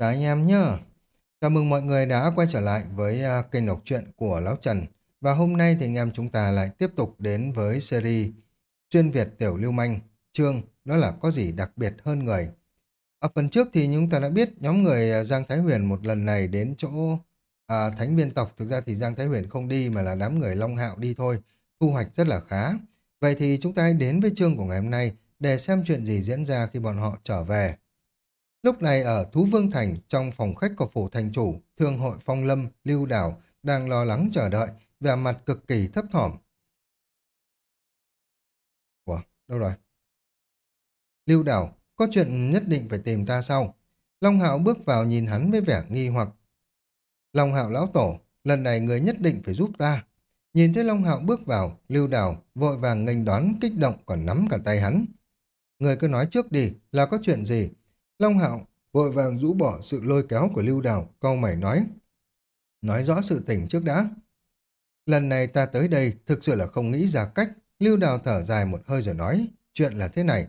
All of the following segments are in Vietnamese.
Chào anh em nhá. Chào mừng mọi người đã quay trở lại với à, kênh đọc truyện của Lão Trần. Và hôm nay thì anh em chúng ta lại tiếp tục đến với series Xuyên Việt Tiểu Lưu Manh, chương đó là có gì đặc biệt hơn người. Ở phần trước thì chúng ta đã biết nhóm người à, Giang Thái Huyền một lần này đến chỗ à, Thánh Viên Tộc. Thực ra thì Giang Thái Huyền không đi mà là đám người Long Hạo đi thôi. Thu hoạch rất là khá. Vậy thì chúng ta hãy đến với chương của ngày hôm nay để xem chuyện gì diễn ra khi bọn họ trở về. Lúc này ở Thú Vương Thành, trong phòng khách của phủ thành chủ, thương hội phong lâm, lưu đảo, đang lo lắng chờ đợi, vẻ mặt cực kỳ thấp thỏm. Ủa, đâu rồi? Lưu đảo, có chuyện nhất định phải tìm ta sau. Long Hạo bước vào nhìn hắn với vẻ nghi hoặc. Long Hạo lão tổ, lần này người nhất định phải giúp ta. Nhìn thấy Long Hạo bước vào, lưu đảo, vội vàng nghênh đón kích động còn nắm cả tay hắn. Người cứ nói trước đi, là có chuyện gì? Long Hạo vội vàng rũ bỏ sự lôi kéo của Lưu Đào, câu mày nói. Nói rõ sự tình trước đã. Lần này ta tới đây thực sự là không nghĩ ra cách. Lưu Đào thở dài một hơi rồi nói. Chuyện là thế này.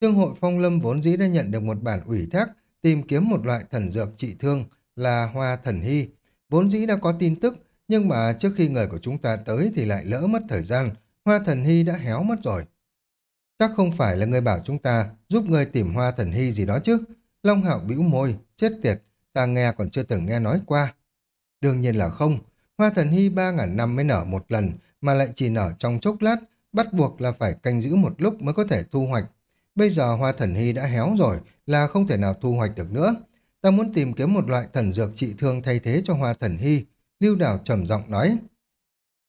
Thương hội Phong Lâm vốn dĩ đã nhận được một bản ủy thác tìm kiếm một loại thần dược trị thương là hoa thần hy. Vốn dĩ đã có tin tức, nhưng mà trước khi người của chúng ta tới thì lại lỡ mất thời gian. Hoa thần hy đã héo mất rồi. Chắc không phải là người bảo chúng ta giúp người tìm hoa thần hy gì đó chứ. Long Hạo bĩu môi, chết tiệt, ta nghe còn chưa từng nghe nói qua. Đương nhiên là không, hoa thần hy ba ngàn năm mới nở một lần, mà lại chỉ nở trong chốc lát, bắt buộc là phải canh giữ một lúc mới có thể thu hoạch. Bây giờ hoa thần hy đã héo rồi, là không thể nào thu hoạch được nữa. Ta muốn tìm kiếm một loại thần dược trị thương thay thế cho hoa thần hy. Lưu Đào trầm giọng nói.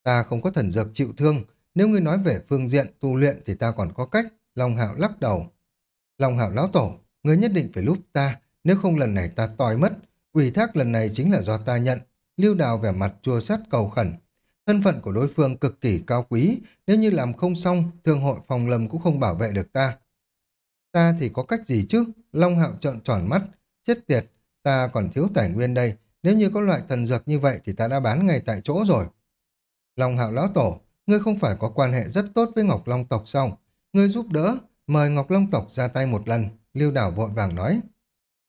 Ta không có thần dược chịu thương, nếu ngươi nói về phương diện tu luyện thì ta còn có cách. Long Hạo lắc đầu. Long Hạo lão tổ, ngươi nhất định phải lúc ta, nếu không lần này ta toi mất. Ủy thác lần này chính là do ta nhận. Lưu Đào vẻ mặt chua sát cầu khẩn. Thân phận của đối phương cực kỳ cao quý, nếu như làm không xong, thương hội phòng lầm cũng không bảo vệ được ta. Ta thì có cách gì chứ? Long Hạo trợn tròn mắt. Chết tiệt, ta còn thiếu tài nguyên đây. Nếu như có loại thần dược như vậy thì ta đã bán ngay tại chỗ rồi. Long Hạo lão tổ, ngươi không phải có quan hệ rất tốt với Ngọc Long tộc sao? Ngươi giúp đỡ, mời Ngọc Long tộc ra tay một lần, Lưu Đảo vội vàng nói.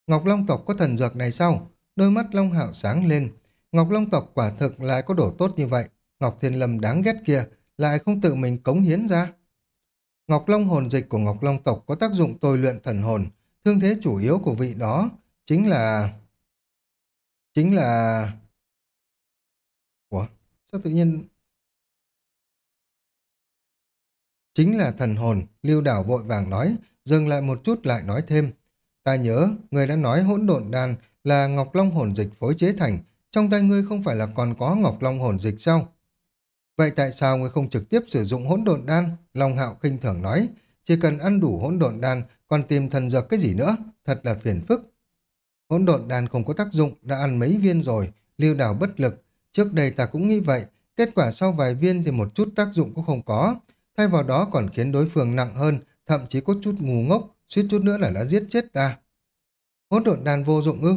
Ngọc Long tộc có thần dược này sao? Đôi mắt Long Hạo sáng lên. Ngọc Long tộc quả thực lại có đổ tốt như vậy. Ngọc Thiên Lâm đáng ghét kia, lại không tự mình cống hiến ra. Ngọc Long hồn dịch của Ngọc Long tộc có tác dụng tôi luyện thần hồn. Thương thế chủ yếu của vị đó chính là... Chính là... Ủa? Sao tự nhiên Chính là thần hồn, lưu đảo vội vàng nói, dừng lại một chút lại nói thêm. Ta nhớ, người đã nói hỗn độn đan là Ngọc Long hồn dịch phối chế thành, trong tay ngươi không phải là còn có Ngọc Long hồn dịch sao? Vậy tại sao ngươi không trực tiếp sử dụng hỗn độn đan? Long Hạo khinh thường nói, chỉ cần ăn đủ hỗn độn đan, còn tìm thần dược cái gì nữa, thật là phiền phức. Hỗn độn đan không có tác dụng, đã ăn mấy viên rồi, lưu đảo bất lực. Trước đây ta cũng nghĩ vậy, kết quả sau vài viên thì một chút tác dụng cũng không có, thay vào đó còn khiến đối phương nặng hơn, thậm chí có chút ngu ngốc, suýt chút nữa là đã giết chết ta. Hỗn độn đan vô dụng ư?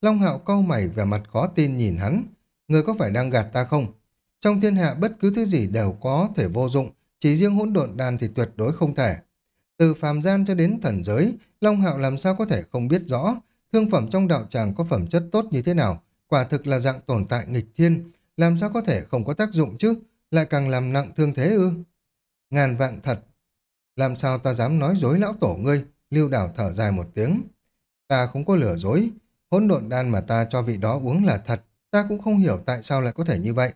Long hạo cau mày vẻ mặt khó tin nhìn hắn. Người có phải đang gạt ta không? Trong thiên hạ bất cứ thứ gì đều có thể vô dụng, chỉ riêng hỗn độn đan thì tuyệt đối không thể. Từ phàm gian cho đến thần giới, Long hạo làm sao có thể không biết rõ thương phẩm trong đạo tràng có phẩm chất tốt như thế nào, quả thực là dạng tồn tại nghịch thiên, làm sao có thể không có tác dụng chứ, lại càng làm nặng thương thế ư? Ngàn vạn thật. Làm sao ta dám nói dối lão tổ ngươi? Lưu đảo thở dài một tiếng. Ta không có lừa dối. Hỗn độn đan mà ta cho vị đó uống là thật. Ta cũng không hiểu tại sao lại có thể như vậy.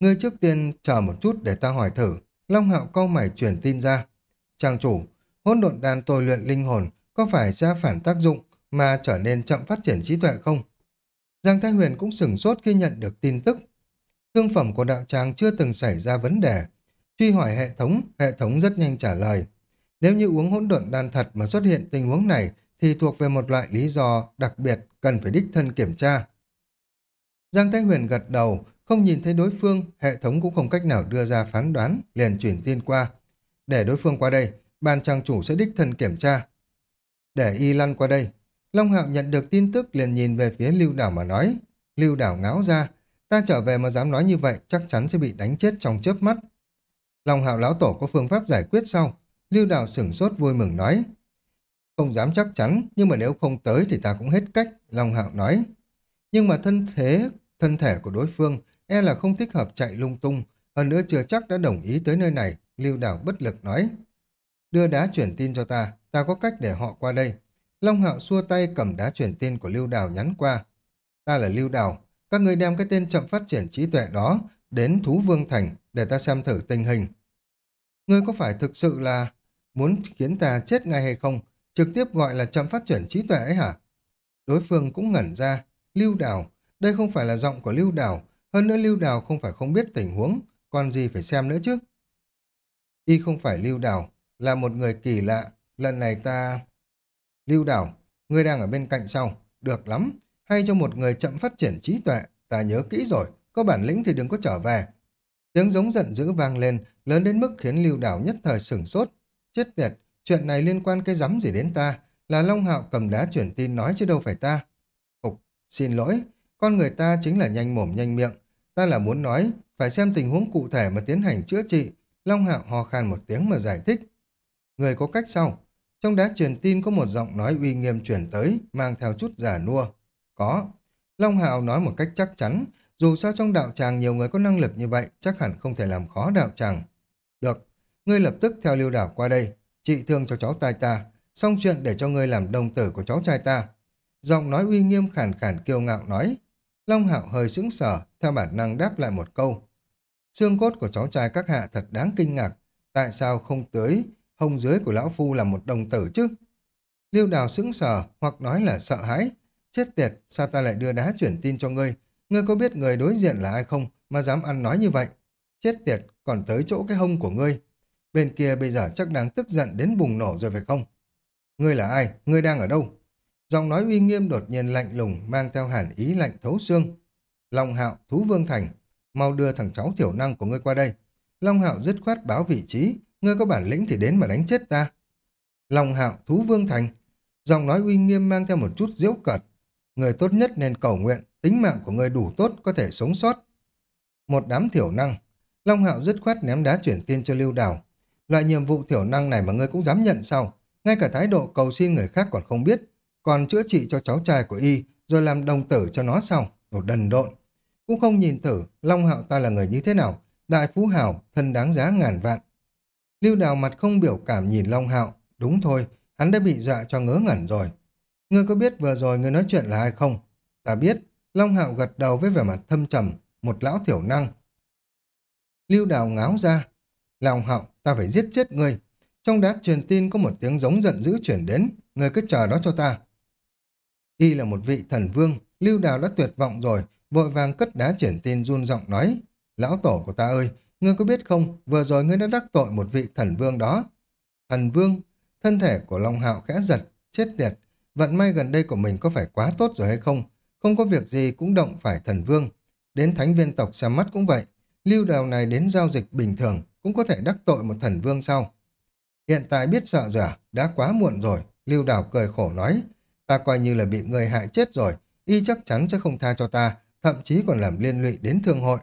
Ngươi trước tiên chờ một chút để ta hỏi thử. Long hạo câu mày truyền tin ra. Trang chủ, hỗn độn đan tôi luyện linh hồn có phải ra phản tác dụng mà trở nên chậm phát triển trí tuệ không? Giang Thái Huyền cũng sửng sốt khi nhận được tin tức. Thương phẩm của đạo tràng chưa từng xảy ra vấn đề, Truy hỏi hệ thống, hệ thống rất nhanh trả lời. Nếu như uống hỗn độn đan thật mà xuất hiện tình huống này thì thuộc về một loại lý do đặc biệt cần phải đích thân kiểm tra. Giang Thái Huyền gật đầu, không nhìn thấy đối phương, hệ thống cũng không cách nào đưa ra phán đoán, liền chuyển tin qua. Để đối phương qua đây, ban trang chủ sẽ đích thân kiểm tra. Để y lăn qua đây. Long Hạo nhận được tin tức liền nhìn về phía Lưu Đảo mà nói. Lưu Đảo ngáo ra, ta trở về mà dám nói như vậy chắc chắn sẽ bị đánh chết trong chớp mắt. Long hạo lão tổ có phương pháp giải quyết sau. Lưu Đào sửng sốt vui mừng nói. Không dám chắc chắn, nhưng mà nếu không tới thì ta cũng hết cách, Long Hạo nói. Nhưng mà thân thế, thân thể của đối phương e là không thích hợp chạy lung tung, hơn nữa chưa chắc đã đồng ý tới nơi này, Lưu Đào bất lực nói. Đưa đá chuyển tin cho ta, ta có cách để họ qua đây. Long Hạo xua tay cầm đá chuyển tin của Lưu Đào nhắn qua. Ta là Lưu Đào, các người đem cái tên chậm phát triển trí tuệ đó đến Thú Vương Thành để ta xem thử tình hình. Ngươi có phải thực sự là muốn khiến ta chết ngay hay không? Trực tiếp gọi là chậm phát triển trí tuệ ấy hả? Đối phương cũng ngẩn ra. Lưu Đào, đây không phải là giọng của Lưu Đào. Hơn nữa Lưu Đào không phải không biết tình huống, còn gì phải xem nữa chứ. Y không phải Lưu Đào, là một người kỳ lạ. Lần này ta... Lưu Đào, ngươi đang ở bên cạnh sau. Được lắm, hay cho một người chậm phát triển trí tuệ. Ta nhớ kỹ rồi, có bản lĩnh thì đừng có trở về. Tiếng giống giận dữ vang lên, lớn đến mức khiến Lưu đảo nhất thời sửng sốt. Chết tiệt, chuyện này liên quan cái rắm gì đến ta, là Long Hạo cầm đá chuyển tin nói chứ đâu phải ta. Ục, xin lỗi, con người ta chính là nhanh mồm nhanh miệng. Ta là muốn nói, phải xem tình huống cụ thể mà tiến hành chữa trị. Long Hạo ho khan một tiếng mà giải thích. Người có cách sau. Trong đá truyền tin có một giọng nói uy nghiêm chuyển tới, mang theo chút giả nua. Có. Long Hạo nói một cách chắc chắn, dù sao trong đạo tràng nhiều người có năng lực như vậy, chắc hẳn không thể làm khó đạo tràng. Được, ngươi lập tức theo lưu đảo qua đây, trị thương cho cháu tai ta, xong chuyện để cho ngươi làm đồng tử của cháu trai ta. Giọng nói uy nghiêm khản khản kiêu ngạo nói. Long Hạo hơi sững sờ, theo bản năng đáp lại một câu. Xương cốt của cháu trai các hạ thật đáng kinh ngạc, tại sao không tới hông dưới của lão phu là một đồng tử chứ? Lưu đào sững sờ, hoặc nói là sợ hãi. Chết tiệt, sao ta lại đưa đá chuyển tin cho ngươi? Ngươi có biết người đối diện là ai không mà dám ăn nói như vậy? Chết tiệt, còn tới chỗ cái hông của ngươi. Bên kia bây giờ chắc đang tức giận đến bùng nổ rồi phải không? Ngươi là ai? Ngươi đang ở đâu? Giọng nói uy nghiêm đột nhiên lạnh lùng mang theo hàn ý lạnh thấu xương. Long hạo, thú vương thành, mau đưa thằng cháu thiểu năng của ngươi qua đây. Long hạo dứt khoát báo vị trí, ngươi có bản lĩnh thì đến mà đánh chết ta. Long hạo, thú vương thành, giọng nói uy nghiêm mang theo một chút diễu cợt. Người tốt nhất nên cầu nguyện, tính mạng của người đủ tốt có thể sống sót. Một đám thiểu năng, Long hạo dứt khoát ném đá chuyển tiên cho Lưu Đào. Loại nhiệm vụ thiểu năng này mà ngươi cũng dám nhận sao? Ngay cả thái độ cầu xin người khác còn không biết, còn chữa trị cho cháu trai của y, rồi làm đồng tử cho nó sao? Đồ đần độn. Cũng không nhìn thử, Long Hạo ta là người như thế nào? Đại phú hào, thân đáng giá ngàn vạn. Lưu Đào mặt không biểu cảm nhìn Long Hạo. Đúng thôi, hắn đã bị dọa cho ngớ ngẩn rồi. Ngươi có biết vừa rồi ngươi nói chuyện là ai không? Ta biết. Long Hạo gật đầu với vẻ mặt thâm trầm, một lão thiểu năng. Lưu Đào ngáo ra. Long Hạo, ta phải giết chết ngươi. Trong đát truyền tin có một tiếng giống giận dữ chuyển đến. Ngươi cứ chờ đó cho ta. Y là một vị thần vương. Lưu Đào đã tuyệt vọng rồi, vội vàng cất đá chuyển tin run giọng nói. Lão tổ của ta ơi, ngươi có biết không, vừa rồi ngươi đã đắc tội một vị thần vương đó. Thần vương, thân thể của Long Hạo khẽ giật, chết tiệt. Vận may gần đây của mình có phải quá tốt rồi hay không? Không có việc gì cũng động phải thần vương. Đến thánh viên tộc xem mắt cũng vậy. Lưu đào này đến giao dịch bình thường cũng có thể đắc tội một thần vương sau. Hiện tại biết sợ rồi à? Đã quá muộn rồi. Lưu đào cười khổ nói. Ta coi như là bị người hại chết rồi. Y chắc chắn sẽ không tha cho ta. Thậm chí còn làm liên lụy đến thương hội.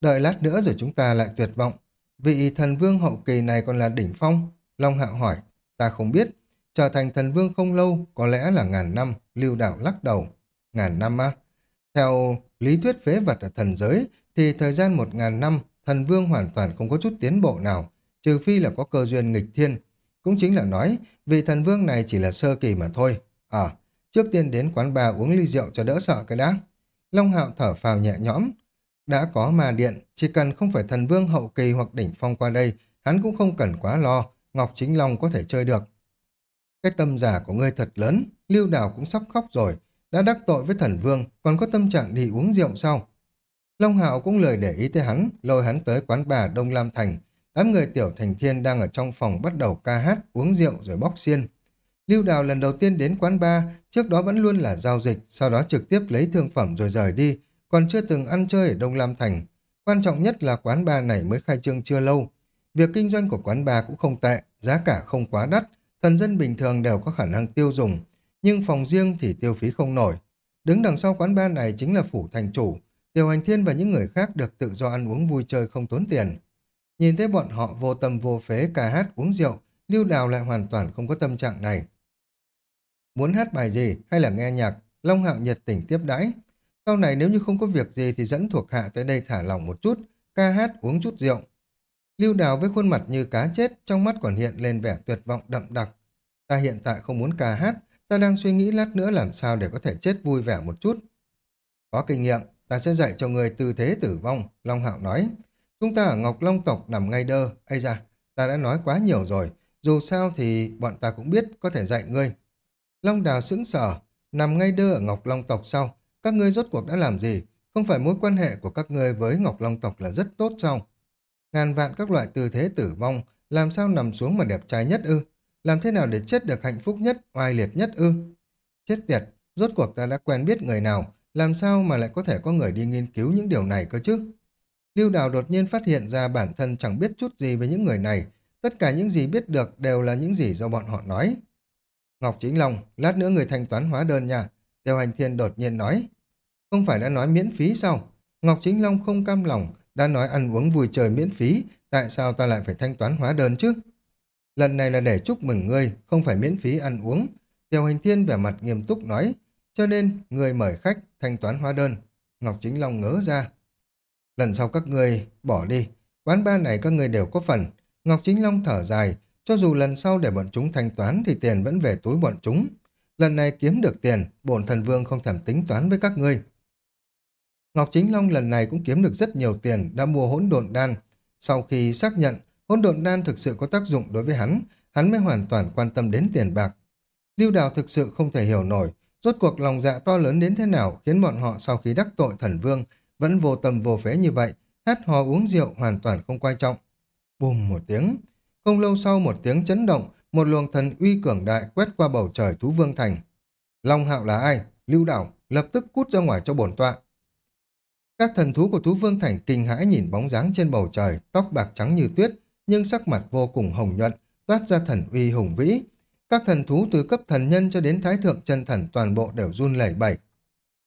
Đợi lát nữa rồi chúng ta lại tuyệt vọng. Vị thần vương hậu kỳ này còn là đỉnh phong. Long Hạo hỏi. Ta không biết. Trở thành thần vương không lâu, có lẽ là ngàn năm. Lưu đảo lắc đầu. Ngàn năm á? Theo lý thuyết phế vật ở thần giới, thì thời gian một ngàn năm, thần vương hoàn toàn không có chút tiến bộ nào, trừ phi là có cơ duyên nghịch thiên. Cũng chính là nói, vì thần vương này chỉ là sơ kỳ mà thôi. À, trước tiên đến quán bà uống ly rượu cho đỡ sợ cái đã. Long hạo thở phào nhẹ nhõm, đã có ma điện, chỉ cần không phải thần vương hậu kỳ hoặc đỉnh phong qua đây, hắn cũng không cần quá lo, Ngọc Chính Long có thể chơi được. Cái tâm giả của ngươi thật lớn, Lưu Đào cũng sắp khóc rồi, đã đắc tội với thần vương, còn có tâm trạng đi uống rượu sau Long Hạo cũng lời để ý tới hắn, lôi hắn tới quán bà Đông Lam Thành. Đám người tiểu thành thiên đang ở trong phòng bắt đầu ca hát, uống rượu rồi bóc xiên. Lưu Đào lần đầu tiên đến quán bar, trước đó vẫn luôn là giao dịch, sau đó trực tiếp lấy thương phẩm rồi rời đi, còn chưa từng ăn chơi ở Đông Lam Thành. Quan trọng nhất là quán bar này mới khai trương chưa lâu. Việc kinh doanh của quán bar cũng không tệ, giá cả không quá đắt, thần dân bình thường đều có khả năng tiêu dùng, nhưng phòng riêng thì tiêu phí không nổi. Đứng đằng sau quán bar này chính là phủ thành chủ, Tiểu Hành Thiên và những người khác được tự do ăn uống vui chơi không tốn tiền. Nhìn thấy bọn họ vô tâm vô phế ca hát uống rượu, Lưu Đào lại hoàn toàn không có tâm trạng này. muốn hát bài gì hay là nghe nhạc, Long Hạo nhiệt tình tiếp đãi. Sau này nếu như không có việc gì thì dẫn thuộc hạ tới đây thả lỏng một chút, ca hát uống chút rượu. Lưu Đào với khuôn mặt như cá chết, trong mắt còn hiện lên vẻ tuyệt vọng đậm đặc. Ta hiện tại không muốn ca hát, ta đang suy nghĩ lát nữa làm sao để có thể chết vui vẻ một chút. Có kinh nghiệm, ta sẽ dạy cho người tư thế tử vong, Long Hạo nói. Chúng ta ở Ngọc Long tộc nằm ngay đơ, ây da, ta đã nói quá nhiều rồi, dù sao thì bọn ta cũng biết có thể dạy ngươi. Long Đào sững sờ, nằm ngay đơ ở Ngọc Long tộc sau, các ngươi rốt cuộc đã làm gì? Không phải mối quan hệ của các ngươi với Ngọc Long tộc là rất tốt sao? Ngàn vạn các loại tư thế tử vong, làm sao nằm xuống mà đẹp trai nhất ư? Làm thế nào để chết được hạnh phúc nhất, oai liệt nhất ư? Chết tiệt, rốt cuộc ta đã quen biết người nào, làm sao mà lại có thể có người đi nghiên cứu những điều này cơ chứ? Lưu Đào đột nhiên phát hiện ra bản thân chẳng biết chút gì về những người này, tất cả những gì biết được đều là những gì do bọn họ nói. Ngọc Chính Long, lát nữa người thanh toán hóa đơn nha. Tiêu Hành Thiên đột nhiên nói. Không phải đã nói miễn phí sao? Ngọc Chính Long không cam lòng, đã nói ăn uống vui chơi miễn phí, tại sao ta lại phải thanh toán hóa đơn chứ? Lần này là để chúc mừng ngươi, không phải miễn phí ăn uống. Tiêu Hành Thiên vẻ mặt nghiêm túc nói, cho nên người mời khách thanh toán hóa đơn. Ngọc Chính Long ngớ ra. Lần sau các ngươi bỏ đi, quán ba này các ngươi đều có phần. Ngọc Chính Long thở dài, cho dù lần sau để bọn chúng thanh toán thì tiền vẫn về túi bọn chúng. Lần này kiếm được tiền, bổn thần vương không thèm tính toán với các ngươi. Ngọc Chính Long lần này cũng kiếm được rất nhiều tiền, đã mua hỗn độn đan. Sau khi xác nhận hỗn độn đan thực sự có tác dụng đối với hắn, hắn mới hoàn toàn quan tâm đến tiền bạc. Lưu Đào thực sự không thể hiểu nổi, rốt cuộc lòng dạ to lớn đến thế nào khiến bọn họ sau khi đắc tội thần vương vẫn vô tâm vô phế như vậy, hát hò uống rượu hoàn toàn không quan trọng. Bùm một tiếng, không lâu sau một tiếng chấn động, một luồng thần uy cường đại quét qua bầu trời thú vương thành. Long hạo là ai? Lưu Đào lập tức cút ra ngoài cho bổn tọa. Các thần thú của thú vương thành kinh hãi nhìn bóng dáng trên bầu trời, tóc bạc trắng như tuyết, nhưng sắc mặt vô cùng hồng nhuận, toát ra thần uy hùng vĩ. Các thần thú từ cấp thần nhân cho đến thái thượng chân thần toàn bộ đều run lẩy bẩy.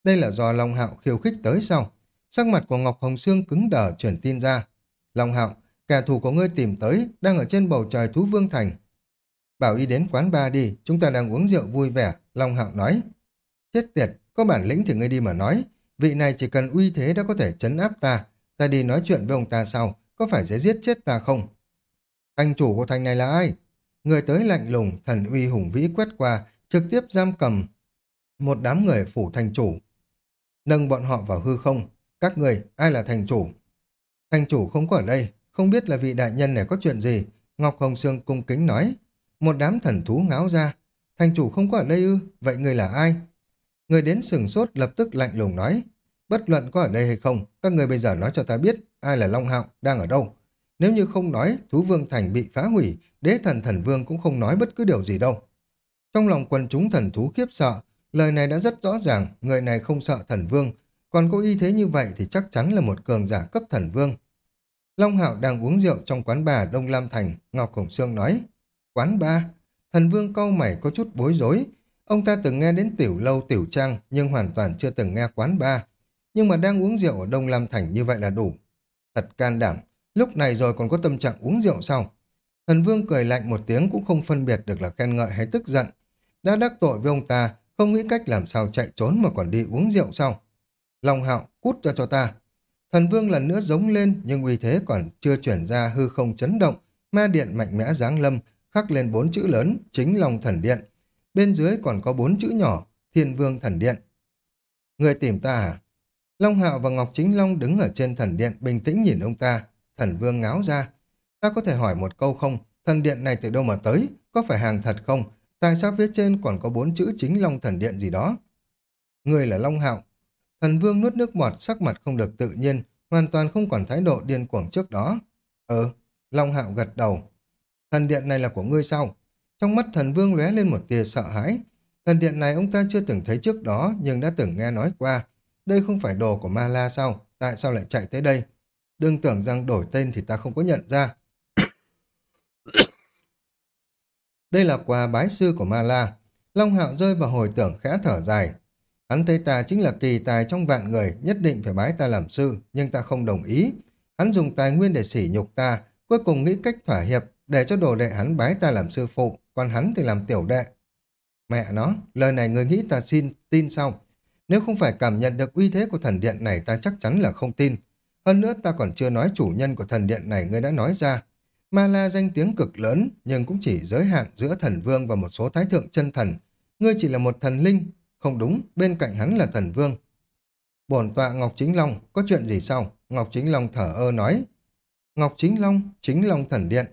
Đây là do Long Hạo khiêu khích tới sau. Sắc mặt của Ngọc Hồng Sương cứng đờ truyền tin ra. Long Hạo, kẻ thù của ngươi tìm tới, đang ở trên bầu trời thú vương thành. Bảo y đến quán ba đi, chúng ta đang uống rượu vui vẻ, Long Hạo nói. Chết tiệt, có bản lĩnh thì ngươi đi mà nói. Vị này chỉ cần uy thế đã có thể chấn áp ta. Ta đi nói chuyện với ông ta sau, có phải sẽ giết chết ta không? Thành chủ của thành này là ai? Người tới lạnh lùng, thần uy hùng vĩ quét qua, trực tiếp giam cầm một đám người phủ thành chủ. Nâng bọn họ vào hư không. Các người, ai là thành chủ? Thành chủ không có ở đây, không biết là vị đại nhân này có chuyện gì. Ngọc Hồng Sương cung kính nói. Một đám thần thú ngáo ra. Thành chủ không có ở đây ư, vậy người là ai? Người đến sừng sốt lập tức lạnh lùng nói. Bất luận có ở đây hay không, các người bây giờ nói cho ta biết ai là Long Hạo, đang ở đâu. Nếu như không nói, thú vương thành bị phá hủy, đế thần thần vương cũng không nói bất cứ điều gì đâu. Trong lòng quần chúng thần thú khiếp sợ, lời này đã rất rõ ràng, người này không sợ thần vương, còn có y thế như vậy thì chắc chắn là một cường giả cấp thần vương. Long Hạo đang uống rượu trong quán bà Đông Lam Thành, Ngọc Hồng Sương nói. Quán ba? Thần vương câu mày có chút bối rối. Ông ta từng nghe đến tiểu lâu tiểu trang nhưng hoàn toàn chưa từng nghe quán ba. Nhưng mà đang uống rượu ở Đông Lam Thành như vậy là đủ. Thật can đảm, lúc này rồi còn có tâm trạng uống rượu sao? Thần vương cười lạnh một tiếng cũng không phân biệt được là khen ngợi hay tức giận. Đã đắc tội với ông ta, không nghĩ cách làm sao chạy trốn mà còn đi uống rượu sao? Long hạo, cút ra cho ta. Thần vương lần nữa giống lên, nhưng uy thế còn chưa chuyển ra hư không chấn động. Ma điện mạnh mẽ giáng lâm, khắc lên bốn chữ lớn, chính Long thần điện. Bên dưới còn có bốn chữ nhỏ, thiên vương thần điện. Người tìm ta à? Long hạo và Ngọc Chính Long đứng ở trên thần điện bình tĩnh nhìn ông ta. Thần vương ngáo ra. Ta có thể hỏi một câu không? Thần điện này từ đâu mà tới? Có phải hàng thật không? Tại sao phía trên còn có bốn chữ chính Long thần điện gì đó? Người là Long Hạo, Thần vương nuốt nước bọt sắc mặt không được tự nhiên, hoàn toàn không còn thái độ điên cuồng trước đó. Ừ, Long Hạo gật đầu. Thần điện này là của ngươi sao? Trong mắt thần vương lóe lên một tia sợ hãi. Thần điện này ông ta chưa từng thấy trước đó, nhưng đã từng nghe nói qua. Đây không phải đồ của Ma La sao? Tại sao lại chạy tới đây? Đừng tưởng rằng đổi tên thì ta không có nhận ra. đây là quà bái sư của Ma La. Long Hạo rơi vào hồi tưởng khẽ thở dài. Hắn thấy ta chính là kỳ tài trong vạn người, nhất định phải bái ta làm sư, nhưng ta không đồng ý. Hắn dùng tài nguyên để sỉ nhục ta, cuối cùng nghĩ cách thỏa hiệp để cho đồ đệ hắn bái ta làm sư phụ, còn hắn thì làm tiểu đệ. Mẹ nó, lời này người nghĩ ta xin tin sao? Nếu không phải cảm nhận được uy thế của thần điện này ta chắc chắn là không tin. Hơn nữa ta còn chưa nói chủ nhân của thần điện này ngươi đã nói ra. Ma La danh tiếng cực lớn nhưng cũng chỉ giới hạn giữa thần vương và một số thái thượng chân thần. Ngươi chỉ là một thần linh. Không đúng, bên cạnh hắn là thần vương. Bổn tọa Ngọc Chính Long, có chuyện gì sao? Ngọc Chính Long thở ơ nói. Ngọc Chính Long, Chính Long thần điện.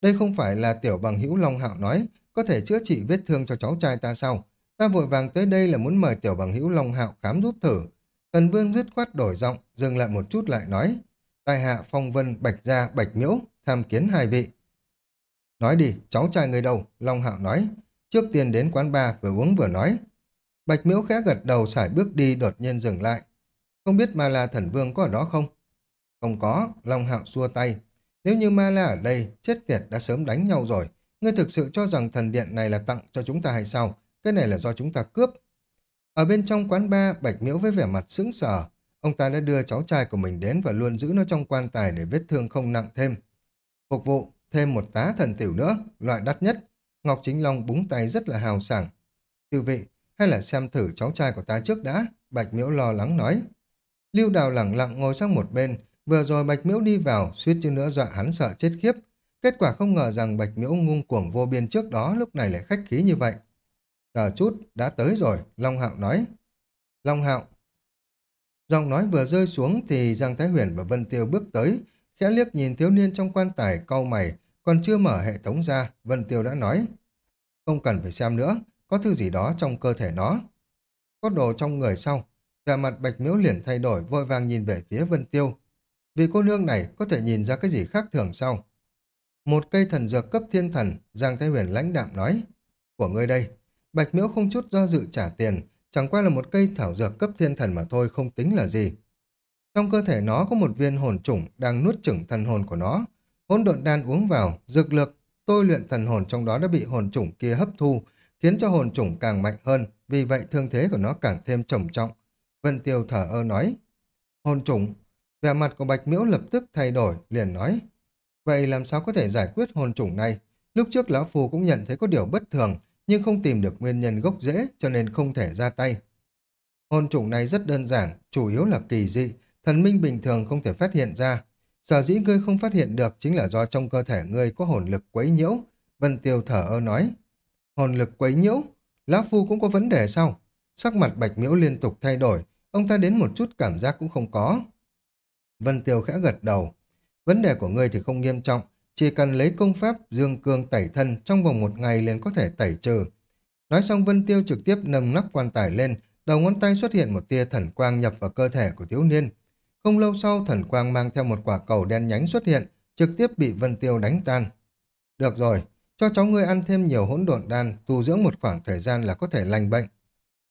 Đây không phải là tiểu bằng hữu Long Hạo nói, có thể chữa trị vết thương cho cháu trai ta sao? Ta vội vàng tới đây là muốn mời tiểu bằng hữu Long Hạo khám giúp thử. Tần Vương dứt khoát đổi giọng, dừng lại một chút lại nói. Tài hạ phong vân bạch gia bạch miễu, tham kiến hai vị. Nói đi, cháu trai người đâu? Long Hạo nói. Trước tiên đến quán bar vừa uống vừa nói. Bạch miễu khẽ gật đầu xải bước đi đột nhiên dừng lại. Không biết Ma La Thần Vương có ở đó không? Không có, Long Hạo xua tay. Nếu như Ma La ở đây, chết tiệt đã sớm đánh nhau rồi. Ngươi thực sự cho rằng thần điện này là tặng cho chúng ta hay sao? Cái này là do chúng ta cướp. Ở bên trong quán ba, Bạch Miễu với vẻ mặt sững sờ. Ông ta đã đưa cháu trai của mình đến và luôn giữ nó trong quan tài để vết thương không nặng thêm. Phục vụ, thêm một tá thần tiểu nữa, loại đắt nhất. Ngọc Chính Long búng tay rất là hào sảng. Tư vị, hay là xem thử cháu trai của ta trước đã? Bạch Miễu lo lắng nói. Lưu Đào lẳng lặng ngồi sang một bên, vừa rồi Bạch Miễu đi vào, suýt chứ nữa dọa hắn sợ chết khiếp. Kết quả không ngờ rằng Bạch Miễu ngung cuồng vô biên trước đó lúc này lại khách khí như vậy. Chờ chút, đã tới rồi, Long Hạo nói. Long Hạo. Giọng nói vừa rơi xuống thì Giang Thái Huyền và Vân Tiêu bước tới, khẽ liếc nhìn thiếu niên trong quan tài cau mày, còn chưa mở hệ thống ra, Vân Tiêu đã nói. Không cần phải xem nữa, có thứ gì đó trong cơ thể nó. Có đồ trong người sau, vẻ mặt Bạch Miễu liền thay đổi, vội vàng nhìn về phía Vân Tiêu. Vì cô nương này có thể nhìn ra cái gì khác thường sau. Một cây thần dược cấp thiên thần, Giang Thái Huyền lãnh đạm nói. Của ngươi đây, Bạch Miễu không chút do dự trả tiền, chẳng qua là một cây thảo dược cấp thiên thần mà thôi không tính là gì. Trong cơ thể nó có một viên hồn chủng đang nuốt chửng thần hồn của nó. Hỗn độn đan uống vào, dược lực, tôi luyện thần hồn trong đó đã bị hồn chủng kia hấp thu, khiến cho hồn chủng càng mạnh hơn, vì vậy thương thế của nó càng thêm trầm trọng. Vân Tiêu thở ơ nói, hồn chủng, vẻ mặt của Bạch Miễu lập tức thay đổi, liền nói, vậy làm sao có thể giải quyết hồn chủng này? Lúc trước Lão Phù cũng nhận thấy có điều bất thường, nhưng không tìm được nguyên nhân gốc rễ cho nên không thể ra tay. Hồn chủng này rất đơn giản, chủ yếu là kỳ dị, thần minh bình thường không thể phát hiện ra. Sở dĩ ngươi không phát hiện được chính là do trong cơ thể ngươi có hồn lực quấy nhiễu. Vân Tiêu thở ơ nói. Hồn lực quấy nhiễu? Lão Phu cũng có vấn đề sao? Sắc mặt bạch miễu liên tục thay đổi, ông ta đến một chút cảm giác cũng không có. Vân Tiêu khẽ gật đầu. Vấn đề của ngươi thì không nghiêm trọng, chỉ cần lấy công pháp dương cương tẩy thân trong vòng một ngày liền có thể tẩy trừ. Nói xong Vân Tiêu trực tiếp nâng nắp quan tài lên, đầu ngón tay xuất hiện một tia thần quang nhập vào cơ thể của thiếu niên. Không lâu sau thần quang mang theo một quả cầu đen nhánh xuất hiện, trực tiếp bị Vân Tiêu đánh tan. Được rồi, cho cháu ngươi ăn thêm nhiều hỗn độn đan, tu dưỡng một khoảng thời gian là có thể lành bệnh.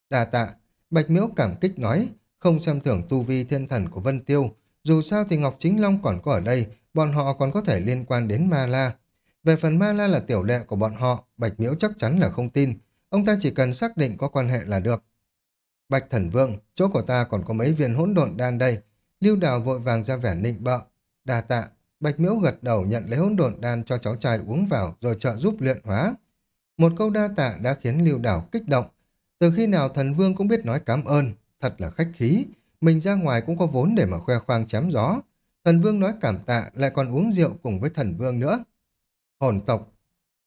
Đà tạ, Bạch Miễu cảm kích nói, không xem thưởng tu vi thiên thần của Vân Tiêu, dù sao thì Ngọc Chính Long còn có ở đây, bọn họ còn có thể liên quan đến Ma La. Về phần Ma La là tiểu đệ của bọn họ, Bạch Miễu chắc chắn là không tin. Ông ta chỉ cần xác định có quan hệ là được. Bạch Thần Vương, chỗ của ta còn có mấy viên hỗn độn đan đây. Lưu Đào vội vàng ra vẻ nịnh bợ. Đà tạ, Bạch Miễu gật đầu nhận lấy hỗn độn đan cho cháu trai uống vào rồi trợ giúp luyện hóa. Một câu đa tạ đã khiến Lưu Đào kích động. Từ khi nào thần vương cũng biết nói cảm ơn, thật là khách khí. Mình ra ngoài cũng có vốn để mà khoe khoang chém gió. Thần vương nói cảm tạ lại còn uống rượu cùng với thần vương nữa. Hồn tộc.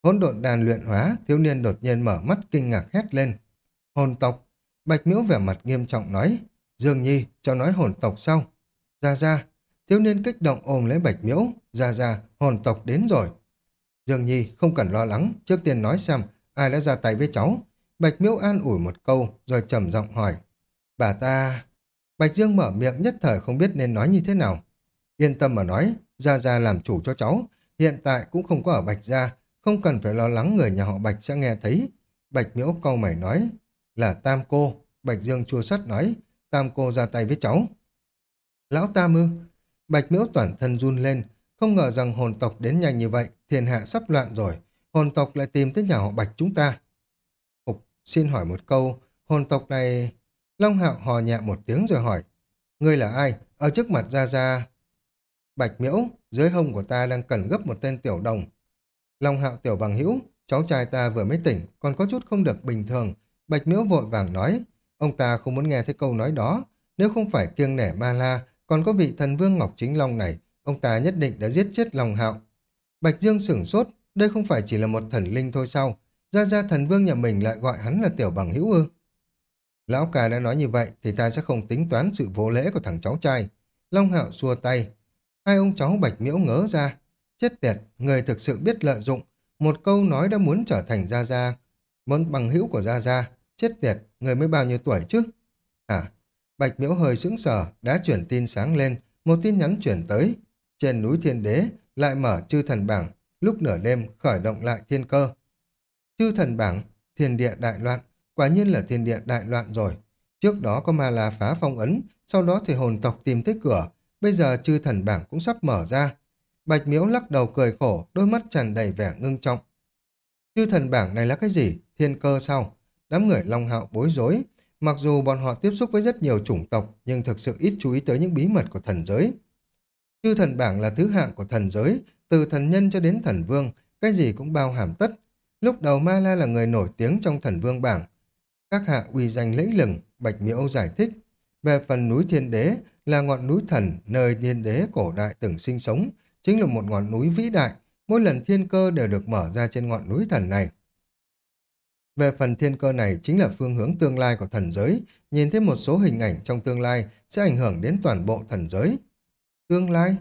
Hỗn độn đàn luyện hóa, thiếu niên đột nhiên mở mắt kinh ngạc hét lên. Hồn tộc. Bạch miễu vẻ mặt nghiêm trọng nói. Dương Nhi, cho nói hồn tộc sau. Ra ra. Thiếu niên kích động ôm lấy bạch miễu. Ra ra, hồn tộc đến rồi. Dương Nhi, không cần lo lắng. Trước tiên nói xem, ai đã ra tay với cháu. Bạch miễu an ủi một câu, rồi trầm giọng hỏi. Bà ta... Bạch Dương mở miệng nhất thời không biết nên nói như thế nào. Yên tâm mà nói, Gia Gia làm chủ cho cháu, hiện tại cũng không có ở Bạch Gia, không cần phải lo lắng người nhà họ Bạch sẽ nghe thấy. Bạch Miễu câu mày nói, là Tam Cô. Bạch Dương chua sắt nói, Tam Cô ra tay với cháu. Lão Tam ư? Bạch Miễu toàn thân run lên, không ngờ rằng hồn tộc đến nhanh như vậy, thiên hạ sắp loạn rồi, hồn tộc lại tìm tới nhà họ Bạch chúng ta. Ục, xin hỏi một câu, hồn tộc này... Long Hạo hò nhẹ một tiếng rồi hỏi, ngươi là ai? Ở trước mặt Ra Ra. Bạch miễu, dưới hông của ta đang cần gấp một tên tiểu đồng. Long hạo tiểu bằng hữu, cháu trai ta vừa mới tỉnh, còn có chút không được bình thường. Bạch miễu vội vàng nói, ông ta không muốn nghe thấy câu nói đó. Nếu không phải kiêng nể ma la, còn có vị thần vương Ngọc Chính Long này, ông ta nhất định đã giết chết Long Hạo. Bạch Dương sửng sốt, đây không phải chỉ là một thần linh thôi sao? Ra ra thần vương nhà mình lại gọi hắn là tiểu bằng hữu ư? Lão cả đã nói như vậy thì ta sẽ không tính toán sự vô lễ của thằng cháu trai. Long Hạo xua tay. Hai ông cháu Bạch Miễu ngớ ra. Chết tiệt, người thực sự biết lợi dụng. Một câu nói đã muốn trở thành Gia Gia. Muốn bằng hữu của Gia Gia. Chết tiệt, người mới bao nhiêu tuổi chứ? À, Bạch Miễu hơi sững sờ, đã chuyển tin sáng lên. Một tin nhắn chuyển tới. Trên núi Thiên Đế lại mở chư thần bảng. Lúc nửa đêm khởi động lại thiên cơ. Chư thần bảng, thiên địa đại loạn. Quả nhiên là thiên địa đại loạn rồi. Trước đó có ma la phá phong ấn, sau đó thì hồn tộc tìm tới cửa, bây giờ chư thần bảng cũng sắp mở ra. Bạch miễu lắc đầu cười khổ, đôi mắt tràn đầy vẻ ngưng trọng. Chư thần bảng này là cái gì? Thiên cơ sao? Đám người Long Hạo bối rối. Mặc dù bọn họ tiếp xúc với rất nhiều chủng tộc, nhưng thực sự ít chú ý tới những bí mật của thần giới. Chư thần bảng là thứ hạng của thần giới, từ thần nhân cho đến thần vương, cái gì cũng bao hàm tất. Lúc đầu Ma La là người nổi tiếng trong thần vương bảng, các hạ uy danh lẫy lừng, Bạch Miễu giải thích. Về phần núi Thiên Đế là ngọn núi thần nơi Thiên Đế cổ đại từng sinh sống, chính là một ngọn núi vĩ đại, mỗi lần thiên cơ đều được mở ra trên ngọn núi thần này. Về phần thiên cơ này chính là phương hướng tương lai của thần giới, nhìn thấy một số hình ảnh trong tương lai sẽ ảnh hưởng đến toàn bộ thần giới. Tương lai?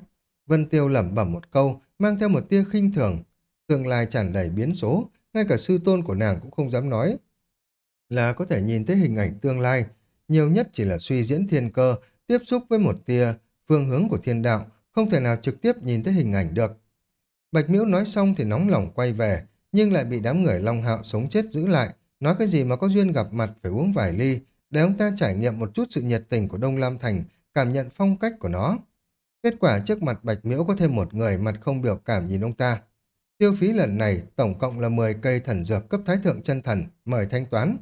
Vân Tiêu lẩm bẩm một câu, mang theo một tia khinh thường. Tương lai tràn đầy biến số, ngay cả sư tôn của nàng cũng không dám nói là có thể nhìn thấy hình ảnh tương lai, nhiều nhất chỉ là suy diễn thiên cơ, tiếp xúc với một tia phương hướng của thiên đạo, không thể nào trực tiếp nhìn thấy hình ảnh được. Bạch Miễu nói xong thì nóng lòng quay về, nhưng lại bị đám người Long Hạo sống chết giữ lại, nói cái gì mà có duyên gặp mặt phải uống vài ly, để ông ta trải nghiệm một chút sự nhiệt tình của Đông Lam Thành, cảm nhận phong cách của nó. Kết quả trước mặt Bạch Miễu có thêm một người mặt không biểu cảm nhìn ông ta. Tiêu phí lần này tổng cộng là 10 cây thần dược cấp thái thượng chân thần, mời thanh toán.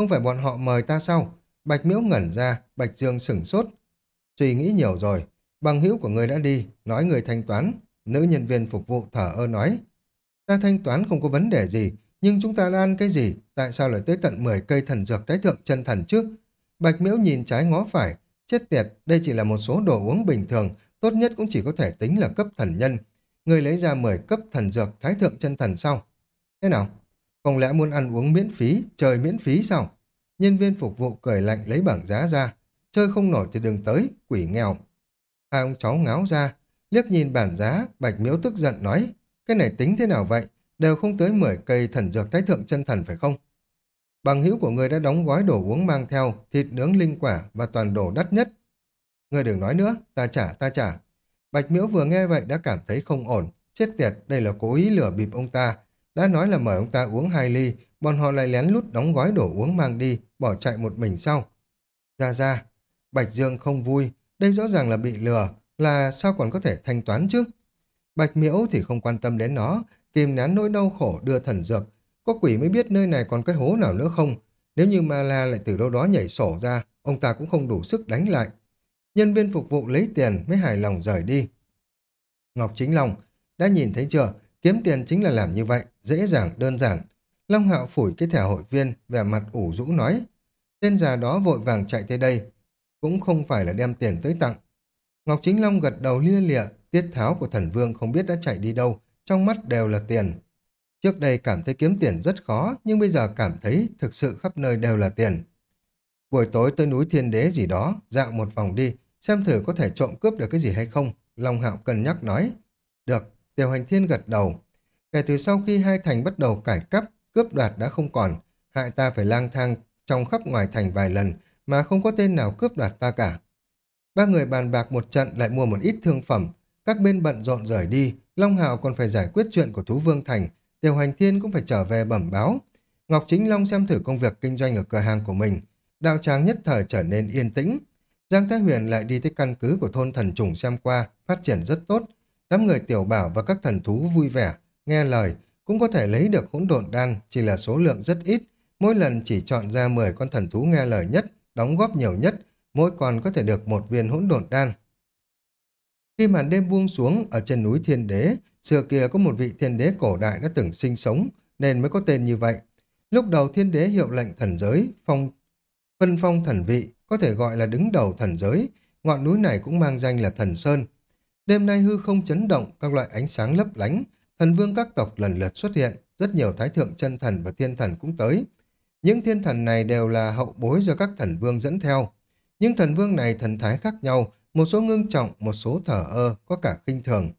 Không phải bọn họ mời ta sao? Bạch miễu ngẩn ra, Bạch Dương sửng sốt. Suy nghĩ nhiều rồi, bằng hữu của người đã đi, nói người thanh toán. Nữ nhân viên phục vụ thở ơ nói. Ta thanh toán không có vấn đề gì, nhưng chúng ta đã ăn cái gì? Tại sao lại tới tận 10 cây thần dược thái thượng chân thần trước? Bạch miễu nhìn trái ngó phải. Chết tiệt, đây chỉ là một số đồ uống bình thường, tốt nhất cũng chỉ có thể tính là cấp thần nhân. Người lấy ra 10 cấp thần dược thái thượng chân thần sau. Thế nào? Không lẽ muốn ăn uống miễn phí, chơi miễn phí sao? Nhân viên phục vụ cười lạnh lấy bảng giá ra. Chơi không nổi thì đừng tới, quỷ nghèo. Hai ông cháu ngáo ra, liếc nhìn bản giá, bạch miếu tức giận nói, cái này tính thế nào vậy? Đều không tới 10 cây thần dược thái thượng chân thần phải không? Bằng hữu của người đã đóng gói đồ uống mang theo, thịt nướng linh quả và toàn đồ đắt nhất. Người đừng nói nữa, ta trả, ta trả. Bạch miễu vừa nghe vậy đã cảm thấy không ổn. Chết tiệt, đây là cố ý lừa bịp ông ta, đã nói là mời ông ta uống hai ly, bọn họ lại lén lút đóng gói đồ uống mang đi, bỏ chạy một mình sau. Ra ra, Bạch Dương không vui, đây rõ ràng là bị lừa, là sao còn có thể thanh toán chứ? Bạch Miễu thì không quan tâm đến nó, kìm nén nỗi đau khổ đưa thần dược. Có quỷ mới biết nơi này còn cái hố nào nữa không? Nếu như Ma La lại từ đâu đó nhảy sổ ra, ông ta cũng không đủ sức đánh lại. Nhân viên phục vụ lấy tiền mới hài lòng rời đi. Ngọc Chính Long, đã nhìn thấy chưa? Kiếm tiền chính là làm như vậy, dễ dàng, đơn giản. Long Hạo phủi cái thẻ hội viên, vẻ mặt ủ rũ nói. Tên già đó vội vàng chạy tới đây, cũng không phải là đem tiền tới tặng. Ngọc Chính Long gật đầu lia lịa, tiết tháo của thần vương không biết đã chạy đi đâu, trong mắt đều là tiền. Trước đây cảm thấy kiếm tiền rất khó, nhưng bây giờ cảm thấy thực sự khắp nơi đều là tiền. Buổi tối tới núi thiên đế gì đó, dạo một vòng đi, xem thử có thể trộm cướp được cái gì hay không. Long Hạo cân nhắc nói. Được, Tiểu hành thiên gật đầu. Kể từ sau khi hai thành bắt đầu cải cấp, cướp đoạt đã không còn, hại ta phải lang thang trong khắp ngoài thành vài lần mà không có tên nào cướp đoạt ta cả. Ba người bàn bạc một trận lại mua một ít thương phẩm, các bên bận rộn rời đi, Long Hạo còn phải giải quyết chuyện của Thú Vương Thành, Tiểu Hành Thiên cũng phải trở về bẩm báo. Ngọc Chính Long xem thử công việc kinh doanh ở cửa hàng của mình, đạo tràng nhất thời trở nên yên tĩnh. Giang Thái Huyền lại đi tới căn cứ của thôn thần trùng xem qua, phát triển rất tốt, Đám người tiểu bảo và các thần thú vui vẻ, nghe lời, cũng có thể lấy được hỗn độn đan, chỉ là số lượng rất ít. Mỗi lần chỉ chọn ra 10 con thần thú nghe lời nhất, đóng góp nhiều nhất, mỗi con có thể được một viên hỗn độn đan. Khi màn đêm buông xuống ở trên núi Thiên Đế, xưa kia có một vị Thiên Đế cổ đại đã từng sinh sống, nên mới có tên như vậy. Lúc đầu thiên đế hiệu lệnh thần giới, phong phân phong thần vị, có thể gọi là đứng đầu thần giới, ngọn núi này cũng mang danh là thần Sơn. Đêm nay hư không chấn động, các loại ánh sáng lấp lánh, thần vương các tộc lần lượt xuất hiện, rất nhiều thái thượng chân thần và thiên thần cũng tới. Những thiên thần này đều là hậu bối do các thần vương dẫn theo. Những thần vương này thần thái khác nhau, một số ngưng trọng, một số thở ơ, có cả kinh thường.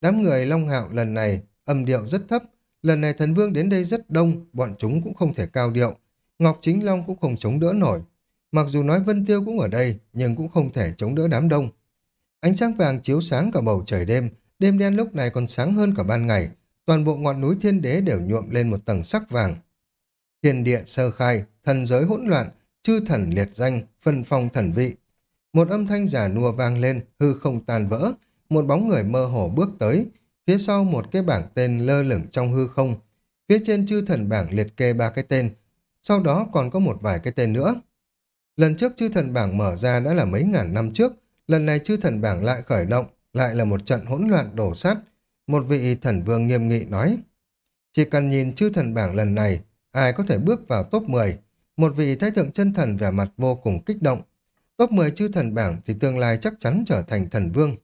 Đám người Long Hạo lần này âm điệu rất thấp, lần này thần vương đến đây rất đông, bọn chúng cũng không thể cao điệu. Ngọc Chính Long cũng không chống đỡ nổi. Mặc dù nói Vân Tiêu cũng ở đây, nhưng cũng không thể chống đỡ đám đông. Ánh sáng vàng chiếu sáng cả bầu trời đêm, đêm đen lúc này còn sáng hơn cả ban ngày. Toàn bộ ngọn núi thiên đế đều nhuộm lên một tầng sắc vàng. Thiên địa sơ khai, thần giới hỗn loạn, chư thần liệt danh, phân phong thần vị. Một âm thanh giả nua vang lên, hư không tan vỡ, một bóng người mơ hồ bước tới, phía sau một cái bảng tên lơ lửng trong hư không. Phía trên chư thần bảng liệt kê ba cái tên, sau đó còn có một vài cái tên nữa. Lần trước chư thần bảng mở ra đã là mấy ngàn năm trước, lần này chư thần bảng lại khởi động, lại là một trận hỗn loạn đổ sát. Một vị thần vương nghiêm nghị nói, chỉ cần nhìn chư thần bảng lần này, ai có thể bước vào top 10. Một vị thái thượng chân thần vẻ mặt vô cùng kích động. Top 10 chư thần bảng thì tương lai chắc chắn trở thành thần vương.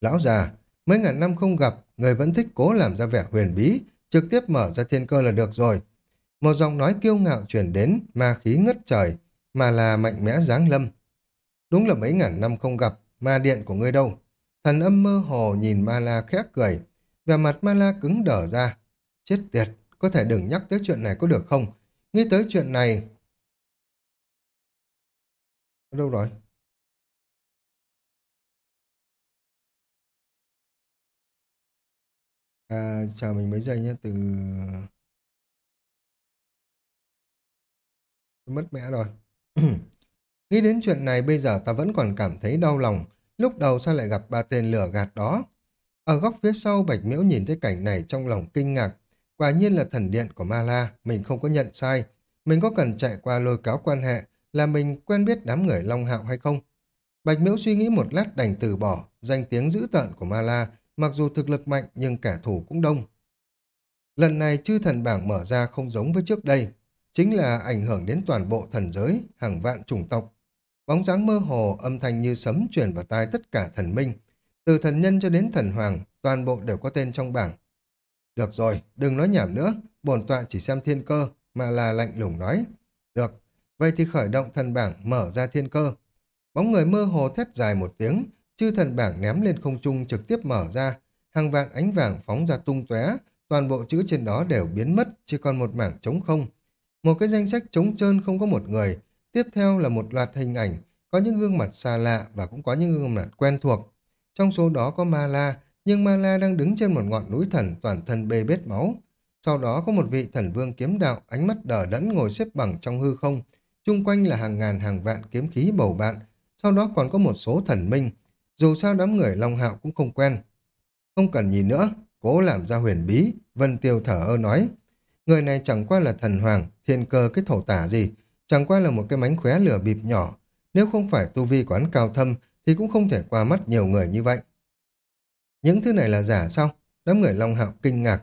Lão già, mấy ngàn năm không gặp, người vẫn thích cố làm ra vẻ huyền bí, trực tiếp mở ra thiên cơ là được rồi. Một giọng nói kiêu ngạo truyền đến, ma khí ngất trời, mà là mạnh mẽ giáng lâm. Đúng là mấy ngàn năm không gặp, ma điện của ngươi đâu? Thần âm mơ hồ nhìn ma la khẽ cười, vẻ mặt ma la cứng đờ ra. Chết tiệt, có thể đừng nhắc tới chuyện này có được không? Nghĩ tới chuyện này... Đâu rồi? À, chờ mình mấy giây nhé, từ... Mất mẹ rồi. Nghĩ đến chuyện này bây giờ ta vẫn còn cảm thấy đau lòng. Lúc đầu sao lại gặp ba tên lửa gạt đó? Ở góc phía sau Bạch Miễu nhìn thấy cảnh này trong lòng kinh ngạc. Quả nhiên là thần điện của Ma La, mình không có nhận sai. Mình có cần chạy qua lôi cáo quan hệ là mình quen biết đám người Long Hạo hay không? Bạch Miễu suy nghĩ một lát đành từ bỏ, danh tiếng dữ tợn của Ma La, mặc dù thực lực mạnh nhưng kẻ thù cũng đông. Lần này chư thần bảng mở ra không giống với trước đây, chính là ảnh hưởng đến toàn bộ thần giới, hàng vạn chủng tộc. Bóng dáng mơ hồ, âm thanh như sấm truyền vào tai tất cả thần minh. Từ thần nhân cho đến thần hoàng, toàn bộ đều có tên trong bảng. Được rồi, đừng nói nhảm nữa, bổn tọa chỉ xem thiên cơ, mà là lạnh lùng nói. Được, vậy thì khởi động thần bảng mở ra thiên cơ. Bóng người mơ hồ thét dài một tiếng, chư thần bảng ném lên không trung trực tiếp mở ra, hàng vạn ánh vàng phóng ra tung tóe, toàn bộ chữ trên đó đều biến mất, chỉ còn một mảng trống không. Một cái danh sách trống trơn không có một người, tiếp theo là một loạt hình ảnh, có những gương mặt xa lạ và cũng có những gương mặt quen thuộc. Trong số đó có mala nhưng mala đang đứng trên một ngọn núi thần toàn thân bê bết máu. Sau đó có một vị thần vương kiếm đạo, ánh mắt đờ đẫn ngồi xếp bằng trong hư không. Trung quanh là hàng ngàn hàng vạn kiếm khí bầu bạn. Sau đó còn có một số thần minh. Dù sao đám người Long Hạo cũng không quen. Không cần nhìn nữa, cố làm ra huyền bí. Vân Tiêu thở ơ nói. Người này chẳng qua là thần hoàng, thiên cơ cái thổ tả gì. Chẳng qua là một cái mánh khóe lửa bịp nhỏ. Nếu không phải tu vi quán cao thâm thì cũng không thể qua mắt nhiều người như vậy. Những thứ này là giả sao? Đám người Long Hạo kinh ngạc.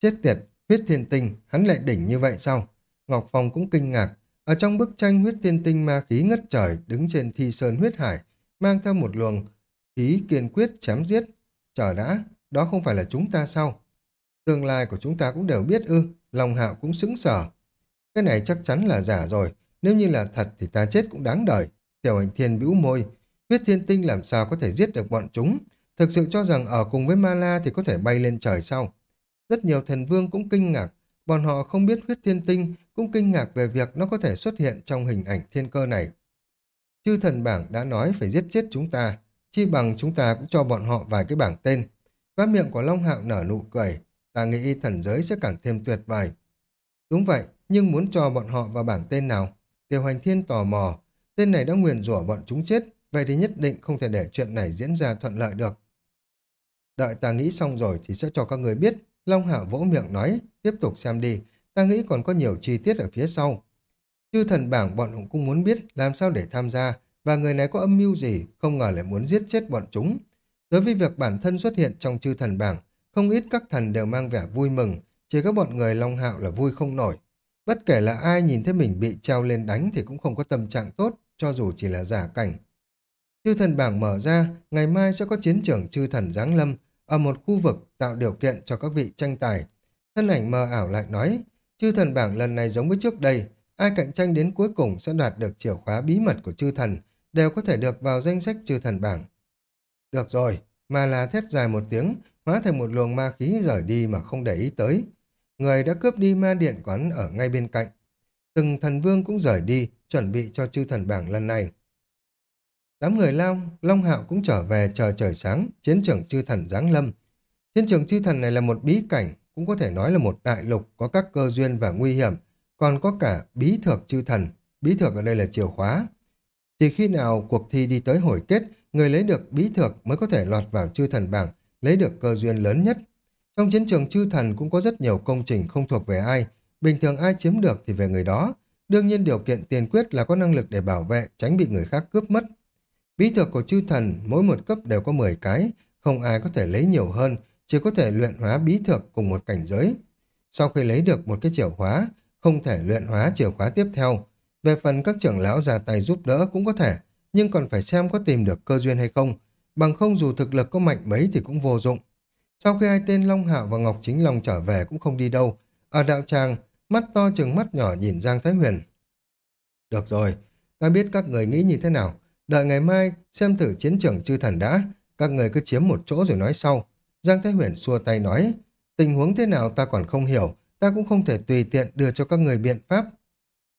Chết tiệt, huyết thiên tinh, hắn lại đỉnh như vậy sao? Ngọc Phong cũng kinh ngạc. Ở trong bức tranh huyết thiên tinh ma khí ngất trời đứng trên thi sơn huyết hải, mang theo một luồng khí kiên quyết chém giết. Chờ đã, đó không phải là chúng ta sao? Tương lai của chúng ta cũng đều biết ư, Long Hạo cũng xứng sở. Cái này chắc chắn là giả rồi, nếu như là thật thì ta chết cũng đáng đời. Tiểu hành thiên bĩu môi, huyết thiên tinh làm sao có thể giết được bọn chúng, thực sự cho rằng ở cùng với Ma La thì có thể bay lên trời sau. Rất nhiều thần vương cũng kinh ngạc, bọn họ không biết huyết thiên tinh cũng kinh ngạc về việc nó có thể xuất hiện trong hình ảnh thiên cơ này. Chư thần bảng đã nói phải giết chết chúng ta, chi bằng chúng ta cũng cho bọn họ vài cái bảng tên. Các miệng của Long Hạo nở nụ cười, ta nghĩ thần giới sẽ càng thêm tuyệt vời. Đúng vậy, nhưng muốn cho bọn họ vào bảng tên nào? tiêu hoành thiên tò mò, tên này đã nguyền rủa bọn chúng chết, vậy thì nhất định không thể để chuyện này diễn ra thuận lợi được. Đợi ta nghĩ xong rồi thì sẽ cho các người biết. Long Hạo vỗ miệng nói, tiếp tục xem đi, ta nghĩ còn có nhiều chi tiết ở phía sau. Chư thần bảng bọn cũng muốn biết làm sao để tham gia, và người này có âm mưu gì, không ngờ lại muốn giết chết bọn chúng. Đối với việc bản thân xuất hiện trong chư thần bảng, không ít các thần đều mang vẻ vui mừng, chỉ có bọn người Long Hạo là vui không nổi. Bất kể là ai nhìn thấy mình bị treo lên đánh thì cũng không có tâm trạng tốt, cho dù chỉ là giả cảnh. Chư thần bảng mở ra, ngày mai sẽ có chiến trường chư thần Giáng Lâm ở một khu vực tạo điều kiện cho các vị tranh tài. Thân ảnh mờ ảo lại nói, chư thần bảng lần này giống với trước đây, ai cạnh tranh đến cuối cùng sẽ đoạt được chìa khóa bí mật của chư thần, đều có thể được vào danh sách chư thần bảng. Được rồi, mà là thét dài một tiếng, hóa thành một luồng ma khí rời đi mà không để ý tới. Người đã cướp đi ma điện quán ở ngay bên cạnh. Từng thần vương cũng rời đi, chuẩn bị cho chư thần bảng lần này. Đám người long Long Hạo cũng trở về chờ trời sáng, chiến trường chư thần giáng lâm. Chiến trường chư thần này là một bí cảnh, cũng có thể nói là một đại lục có các cơ duyên và nguy hiểm, còn có cả bí thược chư thần. Bí thược ở đây là chìa khóa. Chỉ khi nào cuộc thi đi tới hồi kết, người lấy được bí thược mới có thể lọt vào chư thần bảng, lấy được cơ duyên lớn nhất. Trong chiến trường chư thần cũng có rất nhiều công trình không thuộc về ai, bình thường ai chiếm được thì về người đó. Đương nhiên điều kiện tiền quyết là có năng lực để bảo vệ, tránh bị người khác cướp mất. Bí thuật của chư thần mỗi một cấp đều có 10 cái, không ai có thể lấy nhiều hơn, chỉ có thể luyện hóa bí thuật cùng một cảnh giới. Sau khi lấy được một cái chìa khóa, không thể luyện hóa chìa khóa tiếp theo. Về phần các trưởng lão ra tay giúp đỡ cũng có thể, nhưng còn phải xem có tìm được cơ duyên hay không, bằng không dù thực lực có mạnh mấy thì cũng vô dụng. Sau khi hai tên Long Hạo và Ngọc Chính Long trở về cũng không đi đâu, ở đạo tràng, mắt to chừng mắt nhỏ nhìn Giang Thái Huyền. Được rồi, ta biết các người nghĩ như thế nào, đợi ngày mai xem thử chiến trường chư thần đã, các người cứ chiếm một chỗ rồi nói sau. Giang Thái Huyền xua tay nói, tình huống thế nào ta còn không hiểu, ta cũng không thể tùy tiện đưa cho các người biện pháp.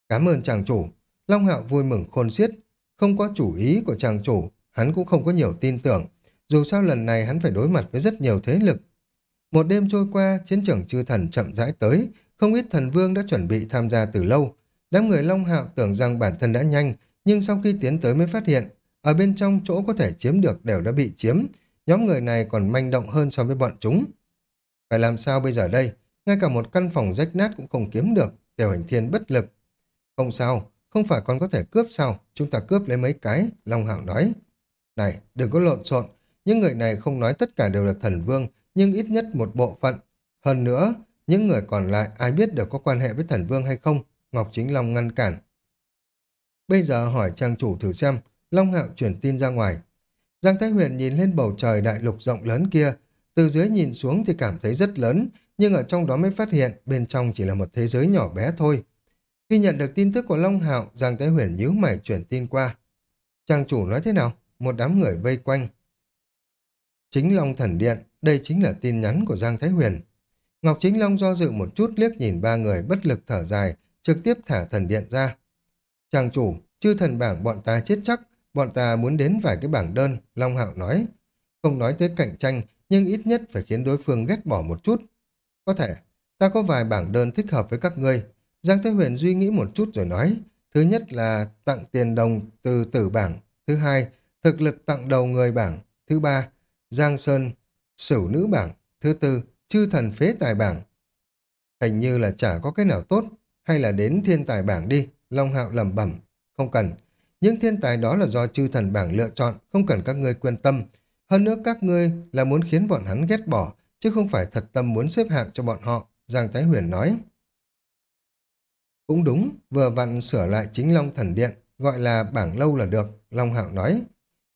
Cảm ơn chàng chủ, Long Hạo vui mừng khôn xiết, không có chủ ý của chàng chủ, hắn cũng không có nhiều tin tưởng, dù sao lần này hắn phải đối mặt với rất nhiều thế lực. Một đêm trôi qua, chiến trường chư thần chậm rãi tới, không ít thần vương đã chuẩn bị tham gia từ lâu. Đám người Long Hạo tưởng rằng bản thân đã nhanh, nhưng sau khi tiến tới mới phát hiện, ở bên trong chỗ có thể chiếm được đều đã bị chiếm, nhóm người này còn manh động hơn so với bọn chúng. Phải làm sao bây giờ đây? Ngay cả một căn phòng rách nát cũng không kiếm được, tiểu hành thiên bất lực. Không sao, không phải còn có thể cướp sao, chúng ta cướp lấy mấy cái, Long Hạo nói. Này, đừng có lộn xộn, những người này không nói tất cả đều là thần vương, nhưng ít nhất một bộ phận. Hơn nữa, những người còn lại ai biết được có quan hệ với thần vương hay không? Ngọc Chính Long ngăn cản. Bây giờ hỏi trang chủ thử xem, Long Hạo chuyển tin ra ngoài. Giang Thái Huyền nhìn lên bầu trời đại lục rộng lớn kia, từ dưới nhìn xuống thì cảm thấy rất lớn, nhưng ở trong đó mới phát hiện bên trong chỉ là một thế giới nhỏ bé thôi. Khi nhận được tin tức của Long Hạo, Giang Thái Huyền nhíu mày chuyển tin qua. Trang chủ nói thế nào? Một đám người vây quanh. Chính Long Thần Điện, đây chính là tin nhắn của Giang Thái Huyền. Ngọc Chính Long do dự một chút liếc nhìn ba người bất lực thở dài, trực tiếp thả thần điện ra. Chàng chủ, chư thần bảng bọn ta chết chắc, bọn ta muốn đến vài cái bảng đơn, Long Hạo nói. Không nói tới cạnh tranh, nhưng ít nhất phải khiến đối phương ghét bỏ một chút. Có thể, ta có vài bảng đơn thích hợp với các ngươi. Giang thái Huyền suy nghĩ một chút rồi nói. Thứ nhất là tặng tiền đồng từ tử bảng. Thứ hai, thực lực tặng đầu người bảng. Thứ ba, Giang Sơn, Sửu Nữ bảng. Thứ tư, Chư Thần Phế Tài bảng. Hình như là chả có cái nào tốt, hay là đến thiên tài bảng đi, Long Hạo lẩm bẩm. Không cần, những thiên tài đó là do chư thần bảng lựa chọn, không cần các ngươi quan tâm. Hơn nữa các ngươi là muốn khiến bọn hắn ghét bỏ, chứ không phải thật tâm muốn xếp hạng cho bọn họ, Giang Thái Huyền nói. Cũng đúng, vừa vặn sửa lại chính Long Thần Điện, gọi là bảng lâu là được, Long Hạo nói.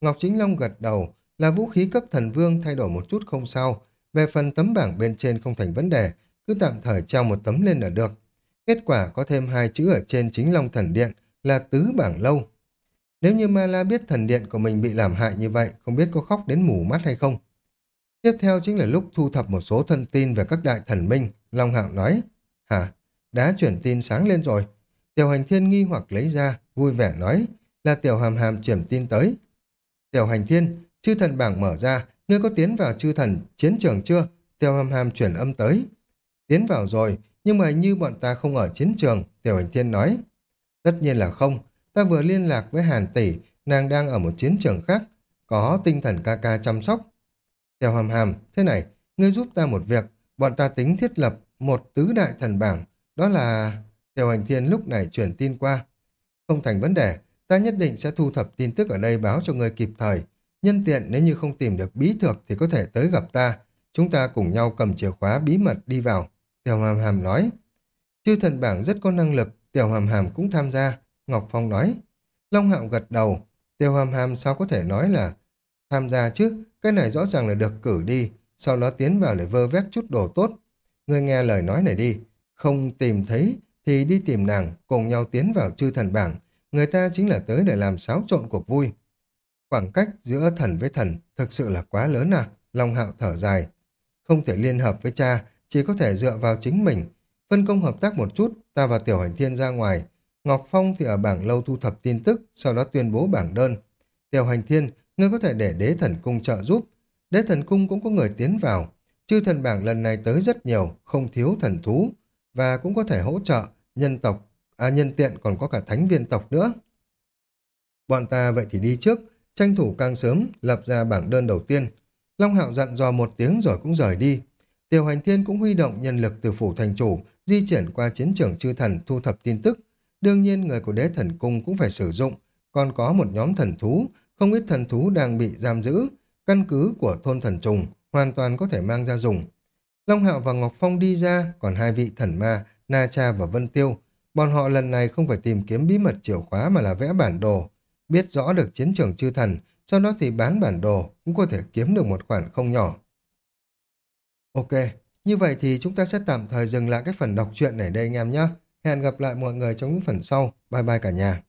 Ngọc Chính Long gật đầu, là vũ khí cấp thần vương thay đổi một chút không sao. Về phần tấm bảng bên trên không thành vấn đề, cứ tạm thời treo một tấm lên là được. Kết quả có thêm hai chữ ở trên chính Long Thần Điện là tứ bảng lâu. Nếu như Ma La biết thần điện của mình bị làm hại như vậy, không biết có khóc đến mù mắt hay không. Tiếp theo chính là lúc thu thập một số thông tin về các đại thần minh, Long Hạo nói. Hả? Đã chuyển tin sáng lên rồi. Tiểu hành thiên nghi hoặc lấy ra, vui vẻ nói, là tiểu hàm hàm chuyển tin tới. Tiểu hành thiên, chư thần bảng mở ra, ngươi có tiến vào chư thần chiến trường chưa? Tiêu hàm hàm chuyển âm tới. Tiến vào rồi, nhưng mà như bọn ta không ở chiến trường, tiểu hành thiên nói. Tất nhiên là không, ta vừa liên lạc với Hàn Tỷ, nàng đang ở một chiến trường khác, có tinh thần ca ca chăm sóc. Tiêu hàm hàm, thế này, ngươi giúp ta một việc, bọn ta tính thiết lập một tứ đại thần bảng, đó là... Tiểu hành thiên lúc này chuyển tin qua. Không thành vấn đề, ta nhất định sẽ thu thập tin tức ở đây báo cho ngươi kịp thời. Nhân tiện nếu như không tìm được bí thược thì có thể tới gặp ta. Chúng ta cùng nhau cầm chìa khóa bí mật đi vào. Tiểu Hàm Hàm nói. Chư thần bảng rất có năng lực, Tiểu Hàm Hàm cũng tham gia, Ngọc Phong nói. Long Hạo gật đầu, Tiểu Hàm Hàm sao có thể nói là tham gia chứ, cái này rõ ràng là được cử đi, sau đó tiến vào để vơ vét chút đồ tốt. Ngươi nghe lời nói này đi, không tìm thấy thì đi tìm nàng, cùng nhau tiến vào chư thần bảng. Người ta chính là tới để làm xáo trộn cuộc vui. Khoảng cách giữa thần với thần thực sự là quá lớn à, Long Hạo thở dài. Không thể liên hợp với cha, chỉ có thể dựa vào chính mình. Phân công hợp tác một chút, ta và Tiểu Hành Thiên ra ngoài. Ngọc Phong thì ở bảng lâu thu thập tin tức, sau đó tuyên bố bảng đơn. Tiểu Hành Thiên, ngươi có thể để đế thần cung trợ giúp. Đế thần cung cũng có người tiến vào. Chư thần bảng lần này tới rất nhiều, không thiếu thần thú. Và cũng có thể hỗ trợ nhân tộc, à nhân tiện còn có cả thánh viên tộc nữa. Bọn ta vậy thì đi trước, tranh thủ càng sớm, lập ra bảng đơn đầu tiên. Long Hạo dặn dò một tiếng rồi cũng rời đi. Tiểu hành thiên cũng huy động nhân lực từ phủ thành chủ, di chuyển qua chiến trường chư thần thu thập tin tức. Đương nhiên người của đế thần cung cũng phải sử dụng, còn có một nhóm thần thú, không ít thần thú đang bị giam giữ, căn cứ của thôn thần trùng, hoàn toàn có thể mang ra dùng. Long Hạo và Ngọc Phong đi ra, còn hai vị thần ma, Na Cha và Vân Tiêu. Bọn họ lần này không phải tìm kiếm bí mật chìa khóa mà là vẽ bản đồ. Biết rõ được chiến trường chư thần, sau đó thì bán bản đồ cũng có thể kiếm được một khoản không nhỏ. Ok, như vậy thì chúng ta sẽ tạm thời dừng lại cái phần đọc truyện này đây anh em nhé. Hẹn gặp lại mọi người trong những phần sau. Bye bye cả nhà.